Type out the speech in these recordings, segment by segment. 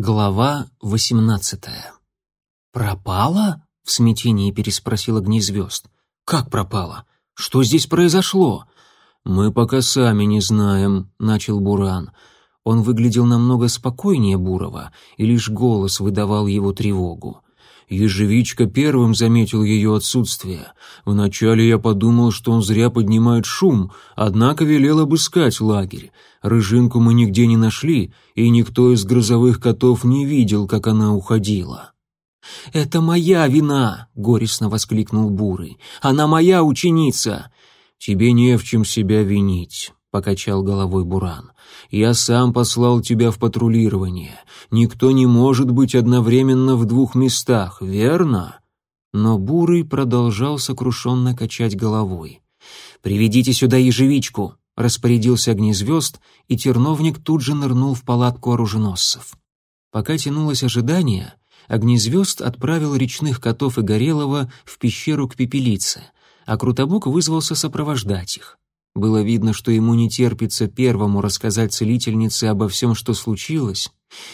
Глава 18. «Пропала?» — в смятении переспросил огни «Как пропала? Что здесь произошло?» «Мы пока сами не знаем», — начал Буран. Он выглядел намного спокойнее Бурова, и лишь голос выдавал его тревогу. Ежевичка первым заметил ее отсутствие. Вначале я подумал, что он зря поднимает шум, однако велел обыскать лагерь. Рыжинку мы нигде не нашли, и никто из грозовых котов не видел, как она уходила. «Это моя вина!» — горестно воскликнул Бурый. «Она моя ученица!» «Тебе не в чем себя винить. — покачал головой Буран. «Я сам послал тебя в патрулирование. Никто не может быть одновременно в двух местах, верно?» Но Бурый продолжал сокрушенно качать головой. «Приведите сюда ежевичку!» — распорядился огнезвезд, и терновник тут же нырнул в палатку оруженосцев. Пока тянулось ожидание, огнезвезд отправил речных котов и Горелого в пещеру к пепелице, а Крутобук вызвался сопровождать их. Было видно, что ему не терпится первому рассказать целительнице обо всем, что случилось,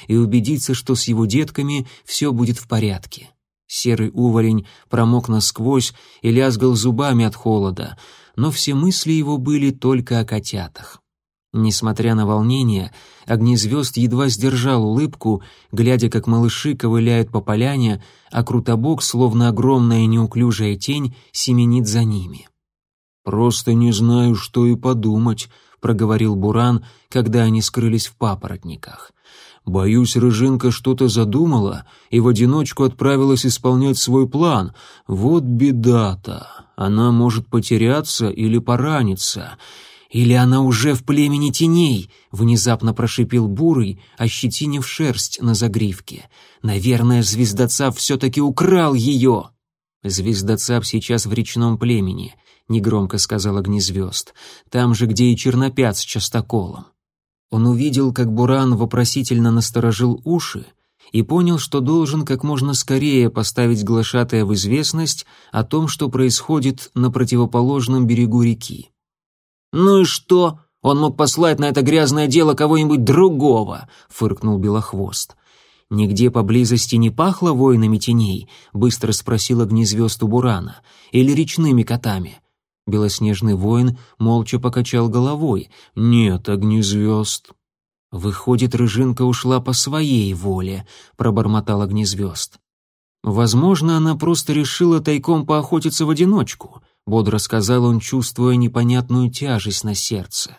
и убедиться, что с его детками все будет в порядке. Серый уволень промок насквозь и лязгал зубами от холода, но все мысли его были только о котятах. Несмотря на волнение, огнезвезд едва сдержал улыбку, глядя, как малыши ковыляют по поляне, а крутобок, словно огромная неуклюжая тень, семенит за ними. — «Просто не знаю, что и подумать», — проговорил Буран, когда они скрылись в папоротниках. «Боюсь, Рыжинка что-то задумала и в одиночку отправилась исполнять свой план. Вот беда-то. Она может потеряться или пораниться». «Или она уже в племени теней?» — внезапно прошипел Бурый, ощетинив шерсть на загривке. «Наверное, Звездоцап все-таки украл ее!» Звездоцап сейчас в речном племени негромко сказал огнезвезд. Там же, где и чернопят с частоколом. Он увидел, как Буран вопросительно насторожил уши и понял, что должен как можно скорее поставить глашатая в известность о том, что происходит на противоположном берегу реки. «Ну и что? Он мог послать на это грязное дело кого-нибудь другого!» — фыркнул Белохвост. «Нигде поблизости не пахло войнами теней?» — быстро спросил огнезвезд у Бурана. «Или речными котами?» Белоснежный воин молча покачал головой. «Нет огни звезд». «Выходит, Рыжинка ушла по своей воле», — пробормотал огнезвезд. «Возможно, она просто решила тайком поохотиться в одиночку», — бодро сказал он, чувствуя непонятную тяжесть на сердце.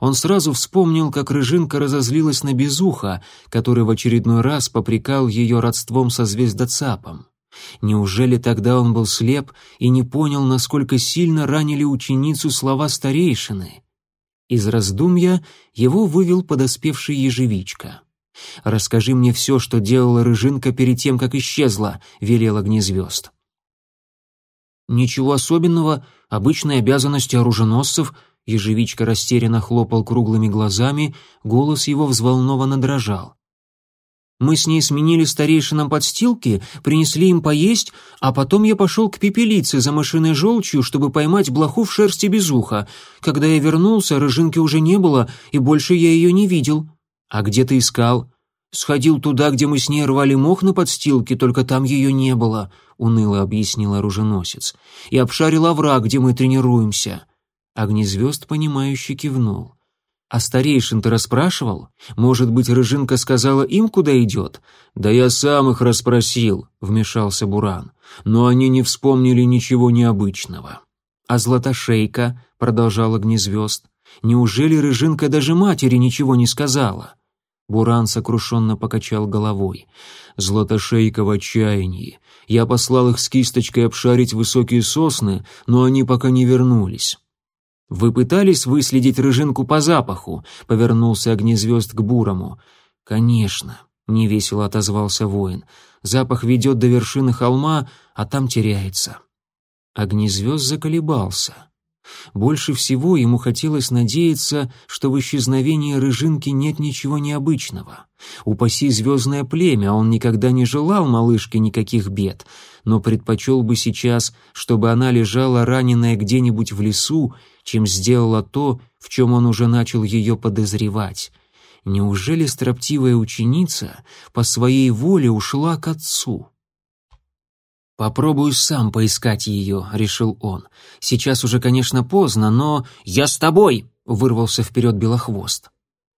Он сразу вспомнил, как Рыжинка разозлилась на Безуха, который в очередной раз попрекал ее родством со звездоцапом. Неужели тогда он был слеп и не понял, насколько сильно ранили ученицу слова старейшины? Из раздумья его вывел подоспевший ежевичка. «Расскажи мне все, что делала Рыжинка перед тем, как исчезла», — велел огнезвезд. «Ничего особенного, обычные обязанности оруженосцев», — ежевичка растерянно хлопал круглыми глазами, голос его взволнованно дрожал. Мы с ней сменили старейшинам подстилки, принесли им поесть, а потом я пошел к пепелице за машиной желчью, чтобы поймать блоху в шерсти без уха. Когда я вернулся, рыжинки уже не было, и больше я ее не видел. А где ты искал? Сходил туда, где мы с ней рвали мох на подстилке, только там ее не было, уныло объяснил оруженосец. И обшарил овраг, где мы тренируемся. Огнезвезд, понимающе кивнул. «А старейшин-то расспрашивал? Может быть, Рыжинка сказала им, куда идет?» «Да я сам их расспросил», — вмешался Буран. «Но они не вспомнили ничего необычного». «А Златошейка?» — продолжал Огнезвезд. «Неужели Рыжинка даже матери ничего не сказала?» Буран сокрушенно покачал головой. «Златошейка в отчаянии. Я послал их с кисточкой обшарить высокие сосны, но они пока не вернулись». «Вы пытались выследить рыжинку по запаху?» — повернулся огнезвезд к Бурому. «Конечно», — невесело отозвался воин. «Запах ведет до вершины холма, а там теряется». Огнезвезд заколебался. Больше всего ему хотелось надеяться, что в исчезновении рыжинки нет ничего необычного. Упаси звездное племя, он никогда не желал малышке никаких бед, но предпочел бы сейчас, чтобы она лежала раненая где-нибудь в лесу чем сделала то, в чем он уже начал ее подозревать. Неужели строптивая ученица по своей воле ушла к отцу? «Попробую сам поискать ее», — решил он. «Сейчас уже, конечно, поздно, но...» «Я с тобой!» — вырвался вперед Белохвост.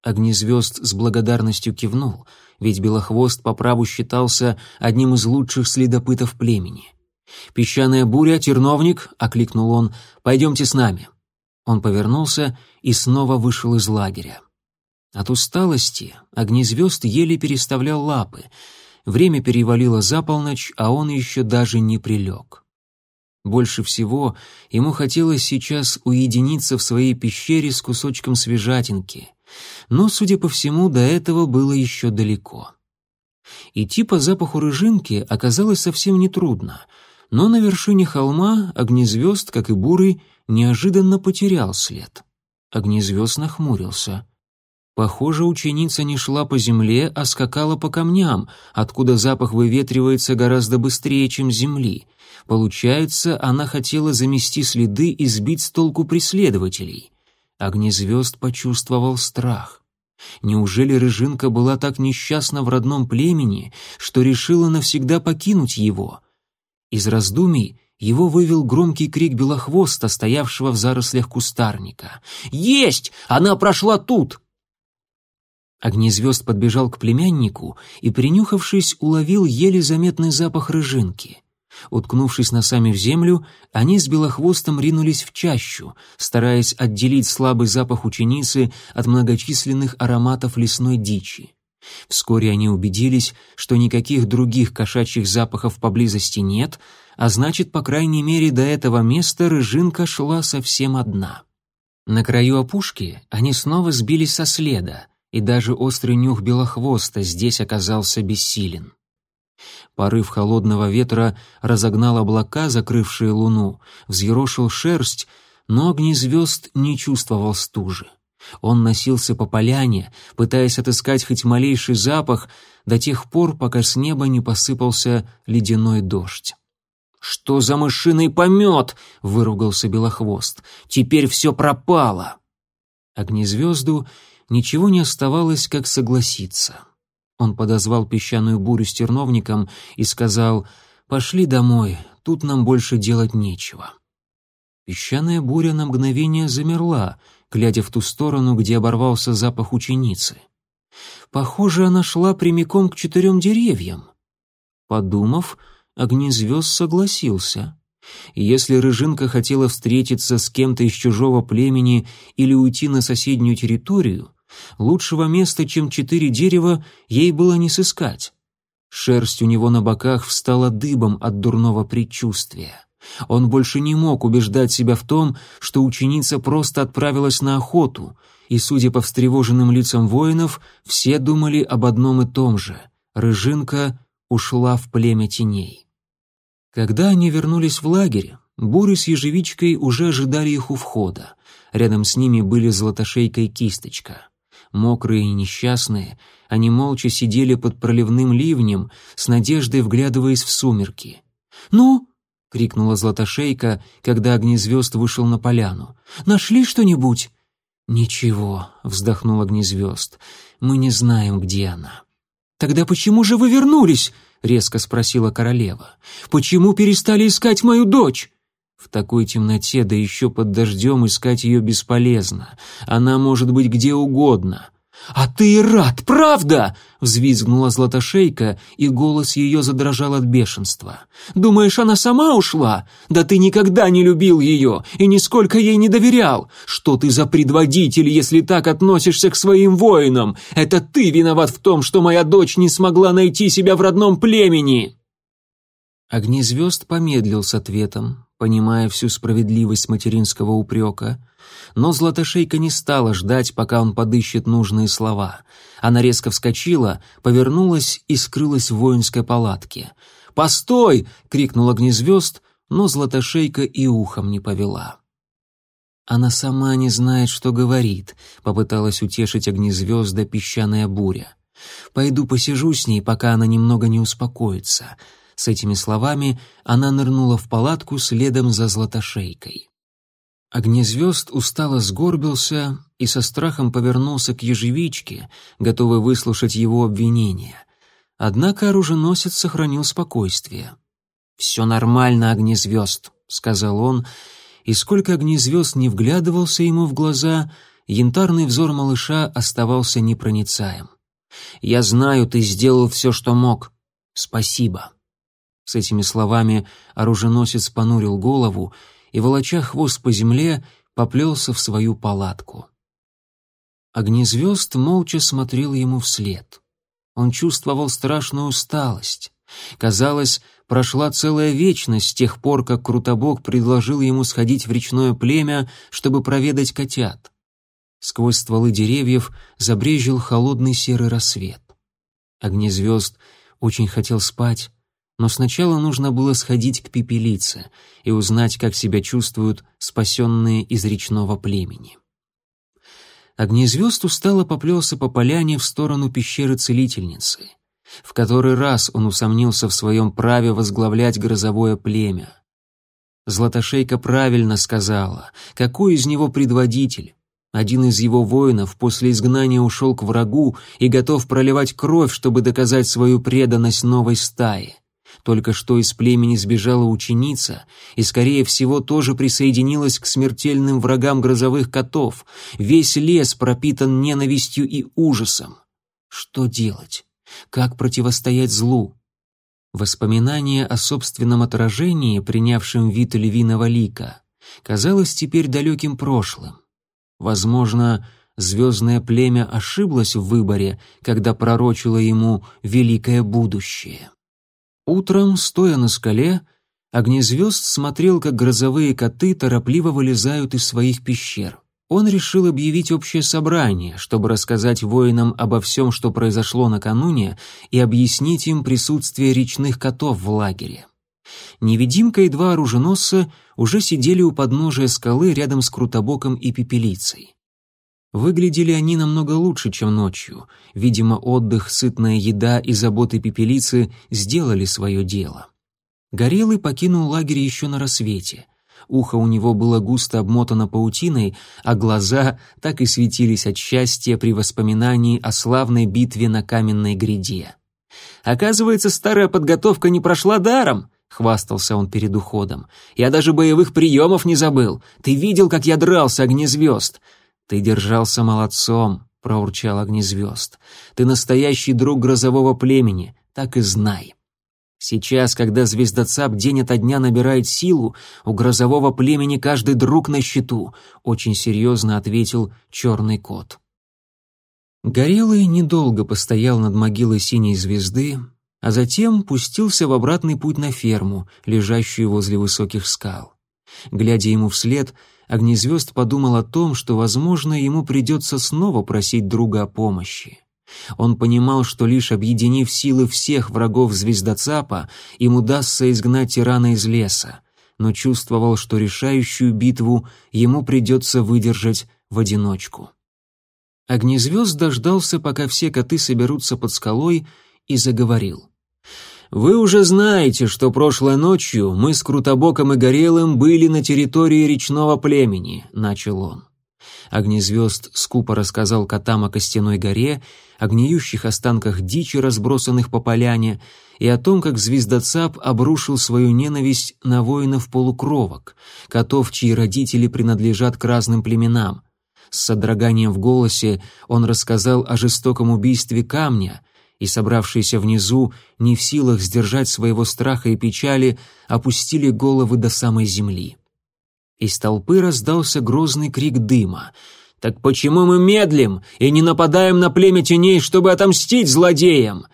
Огнезвезд с благодарностью кивнул, ведь Белохвост по праву считался одним из лучших следопытов племени. «Песчаная буря, терновник!» — окликнул он. «Пойдемте с нами!» Он повернулся и снова вышел из лагеря. От усталости огнезвезд еле переставлял лапы. Время перевалило за полночь, а он еще даже не прилег. Больше всего ему хотелось сейчас уединиться в своей пещере с кусочком свежатинки. Но, судя по всему, до этого было еще далеко. Идти по запаху рыжинки оказалось совсем нетрудно, но на вершине холма огнезвезд, как и бурый, неожиданно потерял след. Огнезвезд нахмурился. Похоже, ученица не шла по земле, а скакала по камням, откуда запах выветривается гораздо быстрее, чем земли. Получается, она хотела замести следы и сбить с толку преследователей. Огнезвезд почувствовал страх. Неужели Рыжинка была так несчастна в родном племени, что решила навсегда покинуть его? Из раздумий его вывел громкий крик белохвоста, стоявшего в зарослях кустарника. «Есть! Она прошла тут!» Огнезвезд подбежал к племяннику и, принюхавшись, уловил еле заметный запах рыжинки. Уткнувшись носами в землю, они с белохвостом ринулись в чащу, стараясь отделить слабый запах ученицы от многочисленных ароматов лесной дичи. Вскоре они убедились, что никаких других кошачьих запахов поблизости нет — а значит, по крайней мере, до этого места рыжинка шла совсем одна. На краю опушки они снова сбились со следа, и даже острый нюх белохвоста здесь оказался бессилен. Порыв холодного ветра разогнал облака, закрывшие луну, взъерошил шерсть, но огнезвезд не чувствовал стужи. Он носился по поляне, пытаясь отыскать хоть малейший запах, до тех пор, пока с неба не посыпался ледяной дождь. «Что за мышиный помет?» — выругался Белохвост. «Теперь все пропало!» Огнезвезду ничего не оставалось, как согласиться. Он подозвал песчаную бурю с терновником и сказал «Пошли домой, тут нам больше делать нечего». Песчаная буря на мгновение замерла, глядя в ту сторону, где оборвался запах ученицы. Похоже, она шла прямиком к четырем деревьям. Подумав, Огнезвезд согласился. Если Рыжинка хотела встретиться с кем-то из чужого племени или уйти на соседнюю территорию, лучшего места, чем четыре дерева, ей было не сыскать. Шерсть у него на боках встала дыбом от дурного предчувствия. Он больше не мог убеждать себя в том, что ученица просто отправилась на охоту, и, судя по встревоженным лицам воинов, все думали об одном и том же — Рыжинка ушла в племя теней. Когда они вернулись в лагерь, Борис и Ежевичкой уже ожидали их у входа. Рядом с ними были Златошейка и Кисточка. Мокрые и несчастные, они молча сидели под проливным ливнем, с надеждой вглядываясь в сумерки. «Ну!» — крикнула Златошейка, когда Огнезвезд вышел на поляну. «Нашли что-нибудь?» «Ничего», — вздохнул Огнезвезд. «Мы не знаем, где она». «Тогда почему же вы вернулись?» — резко спросила королева. «Почему перестали искать мою дочь?» В такой темноте, да еще под дождем, искать ее бесполезно. Она может быть где угодно. «А ты и рад, правда?» — взвизгнула Златошейка, и голос ее задрожал от бешенства. «Думаешь, она сама ушла? Да ты никогда не любил ее и нисколько ей не доверял! Что ты за предводитель, если так относишься к своим воинам? Это ты виноват в том, что моя дочь не смогла найти себя в родном племени!» Огнезвезд помедлил с ответом, понимая всю справедливость материнского упрека. Но Златошейка не стала ждать, пока он подыщет нужные слова. Она резко вскочила, повернулась и скрылась в воинской палатке. «Постой!» — крикнул огнезвезд, но Златошейка и ухом не повела. «Она сама не знает, что говорит», — попыталась утешить огнезвезда песчаная буря. «Пойду посижу с ней, пока она немного не успокоится». С этими словами она нырнула в палатку следом за златошейкой. Огнезвезд устало сгорбился и со страхом повернулся к ежевичке, готовый выслушать его обвинения. Однако оруженосец сохранил спокойствие. «Все нормально, огнезвезд», — сказал он, и сколько огнезвезд не вглядывался ему в глаза, янтарный взор малыша оставался непроницаем. «Я знаю, ты сделал все, что мог. Спасибо». С этими словами оруженосец понурил голову и, волоча хвост по земле, поплелся в свою палатку. Огнезвезд молча смотрел ему вслед. Он чувствовал страшную усталость. Казалось, прошла целая вечность с тех пор, как Крутобок предложил ему сходить в речное племя, чтобы проведать котят. Сквозь стволы деревьев забрежил холодный серый рассвет. Огнезвезд очень хотел спать, но сначала нужно было сходить к пепелице и узнать, как себя чувствуют спасенные из речного племени. Огнезвезд устало поплелся по поляне в сторону пещеры-целительницы. В который раз он усомнился в своем праве возглавлять грозовое племя. Златошейка правильно сказала, какой из него предводитель. Один из его воинов после изгнания ушел к врагу и готов проливать кровь, чтобы доказать свою преданность новой стае. Только что из племени сбежала ученица и, скорее всего, тоже присоединилась к смертельным врагам грозовых котов. Весь лес пропитан ненавистью и ужасом. Что делать? Как противостоять злу? Воспоминание о собственном отражении, принявшем вид львиного лика, казалось теперь далеким прошлым. Возможно, звездное племя ошиблось в выборе, когда пророчило ему великое будущее. Утром, стоя на скале, Огнезвезд смотрел, как грозовые коты торопливо вылезают из своих пещер. Он решил объявить общее собрание, чтобы рассказать воинам обо всем, что произошло накануне, и объяснить им присутствие речных котов в лагере. Невидимка и два оруженосца уже сидели у подножия скалы рядом с Крутобоком и Пепелицей. Выглядели они намного лучше, чем ночью. Видимо, отдых, сытная еда и заботы пепелицы сделали свое дело. Горелый покинул лагерь еще на рассвете. Ухо у него было густо обмотано паутиной, а глаза так и светились от счастья при воспоминании о славной битве на каменной гряде. «Оказывается, старая подготовка не прошла даром!» — хвастался он перед уходом. «Я даже боевых приемов не забыл. Ты видел, как я дрался огнезвезд? Ты держался молодцом, проурчал огнезвезд. Ты настоящий друг грозового племени, так и знай. Сейчас, когда звездоцап день ото дня набирает силу, у грозового племени каждый друг на счету, очень серьезно ответил черный кот. Горелый недолго постоял над могилой синей звезды, а затем пустился в обратный путь на ферму, лежащую возле высоких скал. Глядя ему вслед, Огнезвезд подумал о том, что, возможно, ему придется снова просить друга о помощи. Он понимал, что лишь объединив силы всех врагов Звездоцапа, им удастся изгнать тирана из леса, но чувствовал, что решающую битву ему придется выдержать в одиночку. Огнезвезд дождался, пока все коты соберутся под скалой, и заговорил. Вы уже знаете, что прошлой ночью мы с Крутобоком и Горелым были на территории речного племени», — начал он. Огнезвезд скупо рассказал котам о Костяной горе, о гниющих останках дичи, разбросанных по поляне, и о том, как звездоцап обрушил свою ненависть на воинов-полукровок, котов, чьи родители принадлежат к разным племенам. С содроганием в голосе он рассказал о жестоком убийстве камня — и, собравшиеся внизу, не в силах сдержать своего страха и печали, опустили головы до самой земли. Из толпы раздался грозный крик дыма. «Так почему мы медлим и не нападаем на племя теней, чтобы отомстить злодеям?»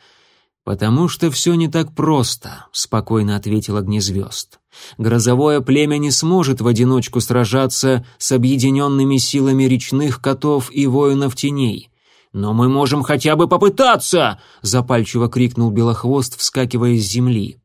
«Потому что все не так просто», — спокойно ответил огнезвезд. «Грозовое племя не сможет в одиночку сражаться с объединенными силами речных котов и воинов теней. «Но мы можем хотя бы попытаться!» — запальчиво крикнул Белохвост, вскакивая с земли.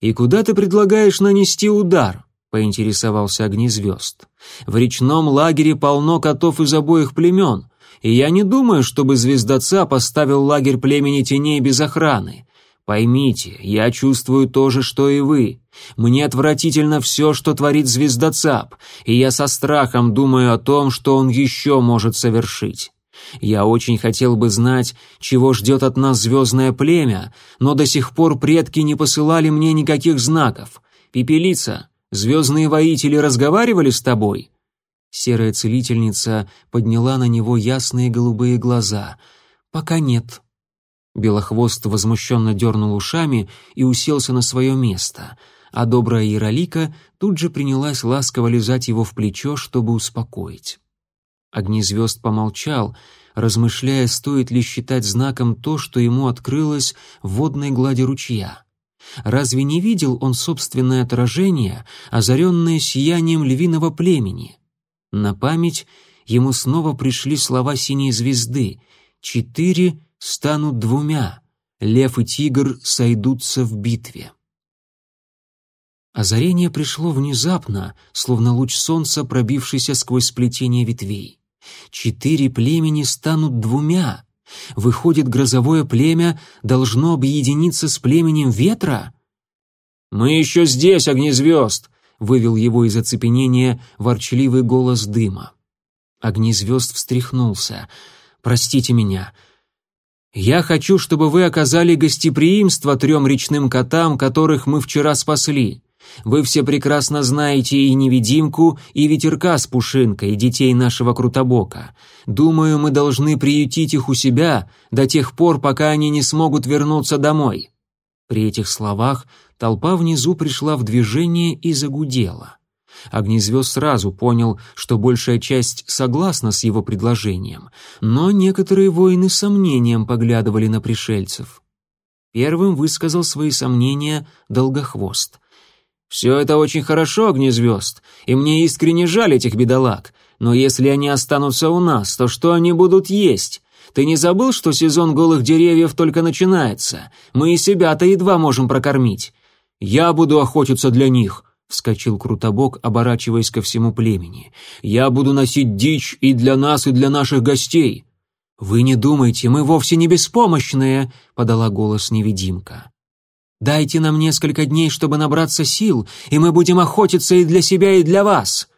«И куда ты предлагаешь нанести удар?» — поинтересовался Огнезвезд. «В речном лагере полно котов из обоих племен, и я не думаю, чтобы Звездоца поставил лагерь племени теней без охраны. Поймите, я чувствую то же, что и вы. Мне отвратительно все, что творит Звездоцап, и я со страхом думаю о том, что он еще может совершить». Я очень хотел бы знать, чего ждет от нас звездное племя, но до сих пор предки не посылали мне никаких знаков. Пепелица, звездные воители разговаривали с тобой?» Серая целительница подняла на него ясные голубые глаза. «Пока нет». Белохвост возмущенно дернул ушами и уселся на свое место, а добрая Иролика тут же принялась ласково лизать его в плечо, чтобы успокоить. Огнезвезд помолчал, размышляя, стоит ли считать знаком то, что ему открылось в водной глади ручья. Разве не видел он собственное отражение, озаренное сиянием львиного племени? На память ему снова пришли слова синей звезды «Четыре станут двумя, лев и тигр сойдутся в битве». Озарение пришло внезапно, словно луч солнца, пробившийся сквозь сплетение ветвей. Четыре племени станут двумя. Выходит, грозовое племя должно объединиться с племенем ветра? «Мы еще здесь, огнезвезд!» — вывел его из оцепенения ворчливый голос дыма. Огнезвезд встряхнулся. «Простите меня. Я хочу, чтобы вы оказали гостеприимство трем речным котам, которых мы вчера спасли. Вы все прекрасно знаете и невидимку, и ветерка с пушинкой, детей нашего Крутобока. Думаю, мы должны приютить их у себя до тех пор, пока они не смогут вернуться домой». При этих словах толпа внизу пришла в движение и загудела. Огнезвезд сразу понял, что большая часть согласна с его предложением, но некоторые воины сомнением поглядывали на пришельцев. Первым высказал свои сомнения Долгохвост — все это очень хорошо, огнезвезд, и мне искренне жаль этих бедолаг. Но если они останутся у нас, то что они будут есть? Ты не забыл, что сезон голых деревьев только начинается? Мы и себя-то едва можем прокормить. Я буду охотиться для них, вскочил Крутобок, оборачиваясь ко всему племени. Я буду носить дичь и для нас, и для наших гостей. Вы не думайте, мы вовсе не беспомощные, подала голос невидимка. Дайте нам несколько дней, чтобы набраться сил, и мы будем охотиться и для себя, и для вас».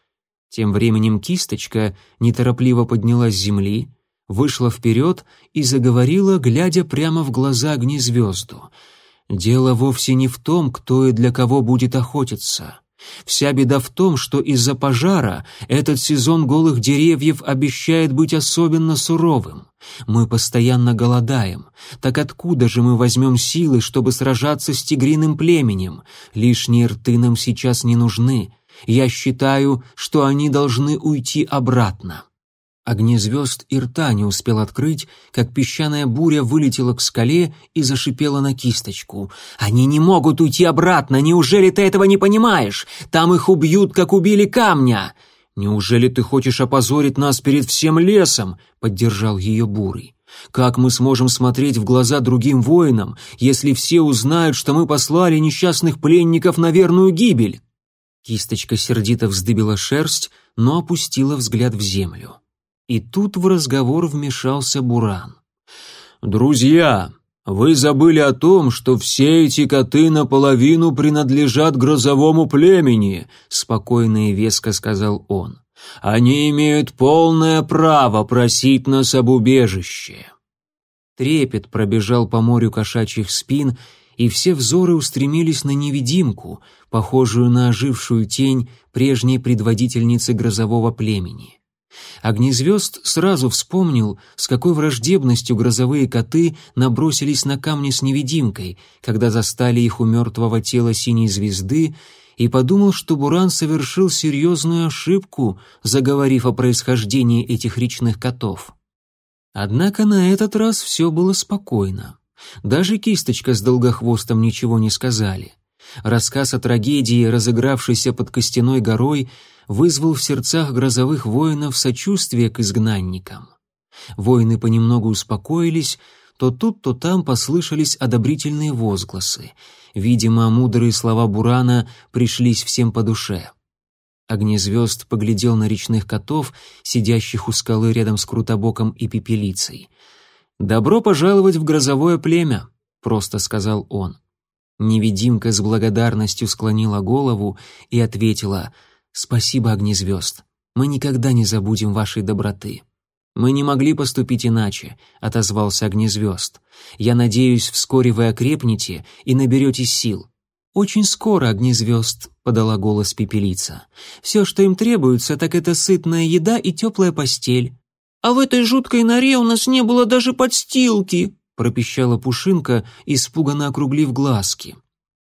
Тем временем кисточка неторопливо поднялась с земли, вышла вперед и заговорила, глядя прямо в глаза огнезвезду. «Дело вовсе не в том, кто и для кого будет охотиться. Вся беда в том, что из-за пожара этот сезон голых деревьев обещает быть особенно суровым. Мы постоянно голодаем. Так откуда же мы возьмем силы, чтобы сражаться с тигриным племенем? Лишние рты нам сейчас не нужны. Я считаю, что они должны уйти обратно. Огни звезд и рта не успел открыть, как песчаная буря вылетела к скале и зашипела на кисточку. «Они не могут уйти обратно! Неужели ты этого не понимаешь? Там их убьют, как убили камня!» «Неужели ты хочешь опозорить нас перед всем лесом?» — поддержал ее бурый. «Как мы сможем смотреть в глаза другим воинам, если все узнают, что мы послали несчастных пленников на верную гибель?» Кисточка сердито вздыбила шерсть, но опустила взгляд в землю. И тут в разговор вмешался Буран. «Друзья, вы забыли о том, что все эти коты наполовину принадлежат грозовому племени», спокойно и веско сказал он. «Они имеют полное право просить нас об убежище». Трепет пробежал по морю кошачьих спин, и все взоры устремились на невидимку, похожую на ожившую тень прежней предводительницы грозового племени. Огнезвезд сразу вспомнил, с какой враждебностью грозовые коты набросились на камни с невидимкой, когда застали их у мертвого тела синей звезды, и подумал, что Буран совершил серьезную ошибку, заговорив о происхождении этих речных котов. Однако на этот раз все было спокойно. Даже кисточка с долгохвостом ничего не сказали. Рассказ о трагедии, разыгравшейся под Костяной горой, вызвал в сердцах грозовых воинов сочувствие к изгнанникам. Воины понемногу успокоились, то тут, то там послышались одобрительные возгласы. Видимо, мудрые слова Бурана пришлись всем по душе. Огнезвезд поглядел на речных котов, сидящих у скалы рядом с Крутобоком и Пепелицей. «Добро пожаловать в грозовое племя», — просто сказал он. Невидимка с благодарностью склонила голову и ответила — Спасибо, огни звезд. Мы никогда не забудем вашей доброты. Мы не могли поступить иначе, отозвался огни звезд. Я надеюсь, вскоре вы окрепнете и наберете сил. Очень скоро огни звезд, подала голос пепелица. Все, что им требуется, так это сытная еда и теплая постель. А в этой жуткой норе у нас не было даже подстилки, пропищала пушинка, испуганно округлив глазки.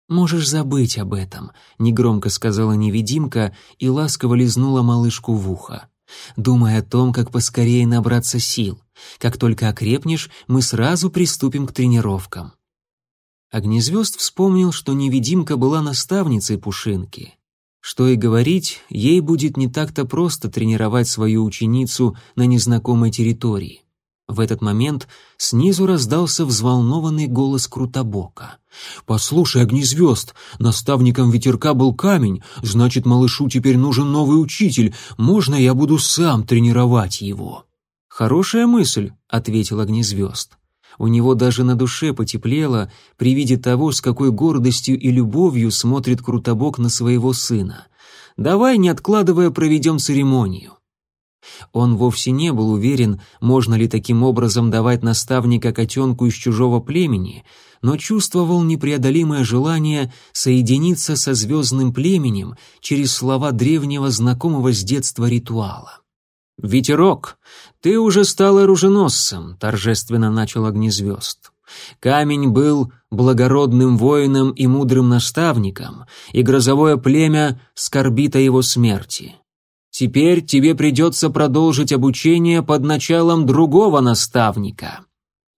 «Можешь забыть об этом», — негромко сказала невидимка и ласково лизнула малышку в ухо. «Думай о том, как поскорее набраться сил. Как только окрепнешь, мы сразу приступим к тренировкам». Огнезвезд вспомнил, что невидимка была наставницей Пушинки. Что и говорить, ей будет не так-то просто тренировать свою ученицу на незнакомой территории. В этот момент снизу раздался взволнованный голос Крутобока. «Послушай, огнезвезд, наставником ветерка был камень, значит, малышу теперь нужен новый учитель, можно я буду сам тренировать его?» «Хорошая мысль», — ответил огнезвезд. У него даже на душе потеплело при виде того, с какой гордостью и любовью смотрит Крутобок на своего сына. «Давай, не откладывая, проведем церемонию». Он вовсе не был уверен, можно ли таким образом давать наставника котенку из чужого племени, но чувствовал непреодолимое желание соединиться со звездным племенем через слова древнего знакомого с детства ритуала. «Ветерок, ты уже стал оруженосцем», — торжественно начал огнезвезд. Камень был благородным воином и мудрым наставником, и грозовое племя скорбит о его смерти. Теперь тебе придется продолжить обучение под началом другого наставника».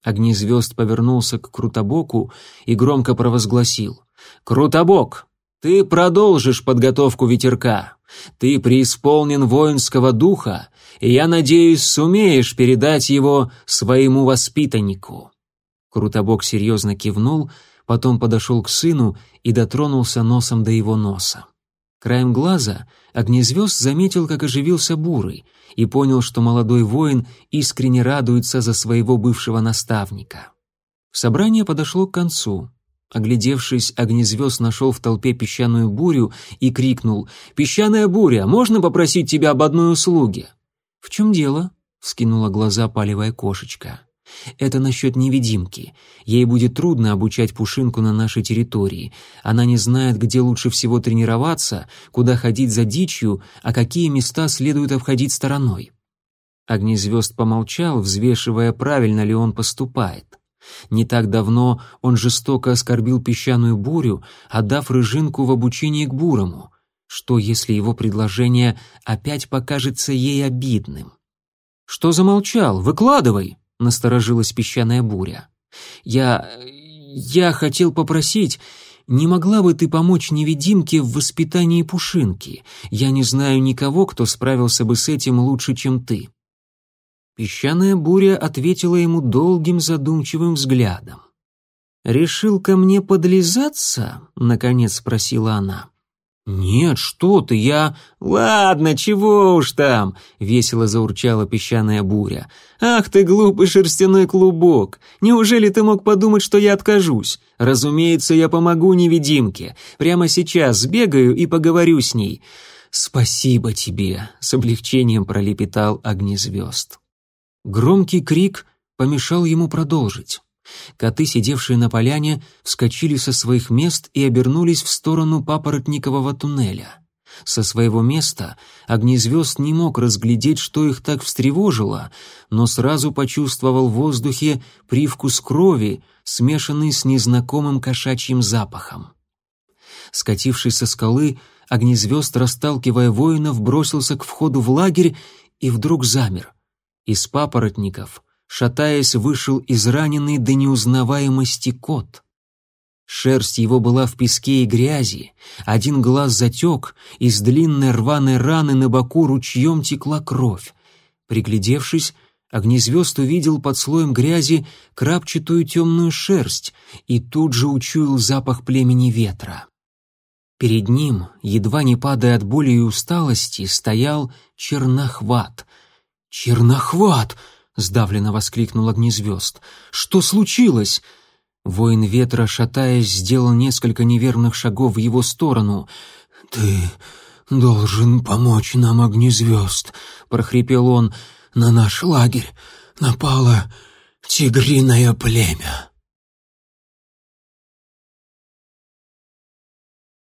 Огнезвезд повернулся к Крутобоку и громко провозгласил. «Крутобок, ты продолжишь подготовку ветерка. Ты преисполнен воинского духа, и я надеюсь, сумеешь передать его своему воспитаннику». Крутобок серьезно кивнул, потом подошел к сыну и дотронулся носом до его носа. Краем глаза Огнезвезд заметил, как оживился Бурый, и понял, что молодой воин искренне радуется за своего бывшего наставника. Собрание подошло к концу. Оглядевшись, Огнезвезд нашел в толпе песчаную бурю и крикнул «Песчаная буря, можно попросить тебя об одной услуге?» «В чем дело?» — вскинула глаза палевая кошечка. Это насчет невидимки. Ей будет трудно обучать Пушинку на нашей территории. Она не знает, где лучше всего тренироваться, куда ходить за дичью, а какие места следует обходить стороной. Огнезвезд помолчал, взвешивая, правильно ли он поступает. Не так давно он жестоко оскорбил песчаную бурю, отдав рыжинку в обучение к бурому. Что, если его предложение опять покажется ей обидным? «Что замолчал? Выкладывай!» насторожилась песчаная буря. «Я... я хотел попросить...» «Не могла бы ты помочь невидимке в воспитании Пушинки? Я не знаю никого, кто справился бы с этим лучше, чем ты». Песчаная буря ответила ему долгим задумчивым взглядом. «Решил ко мне подлизаться?» — наконец спросила она. «Нет, что ты, я...» «Ладно, чего уж там!» — весело заурчала песчаная буря. «Ах ты, глупый шерстяной клубок! Неужели ты мог подумать, что я откажусь? Разумеется, я помогу невидимке. Прямо сейчас сбегаю и поговорю с ней. Спасибо тебе!» — с облегчением пролепетал огнезвезд. Громкий крик помешал ему продолжить. Коты, сидевшие на поляне, вскочили со своих мест и обернулись в сторону папоротникового туннеля. Со своего места огнезвезд не мог разглядеть, что их так встревожило, но сразу почувствовал в воздухе привкус крови, смешанный с незнакомым кошачьим запахом. Скатившись со скалы, огнезвезд, расталкивая воинов, бросился к входу в лагерь и вдруг замер. Из папоротников — шатаясь, вышел израненный до неузнаваемости кот. Шерсть его была в песке и грязи, один глаз затек, из длинной рваной раны на боку ручьем текла кровь. Приглядевшись, Огнезвезд увидел под слоем грязи крапчатую темную шерсть и тут же учуял запах племени ветра. Перед ним, едва не падая от боли и усталости, стоял чернохват. «Чернохват!» — сдавленно воскликнул огнезвезд. «Что случилось?» Воин ветра, шатаясь, сделал несколько неверных шагов в его сторону. «Ты должен помочь нам, огнезвезд!» — прохрипел он. «На наш лагерь напало тигриное племя!»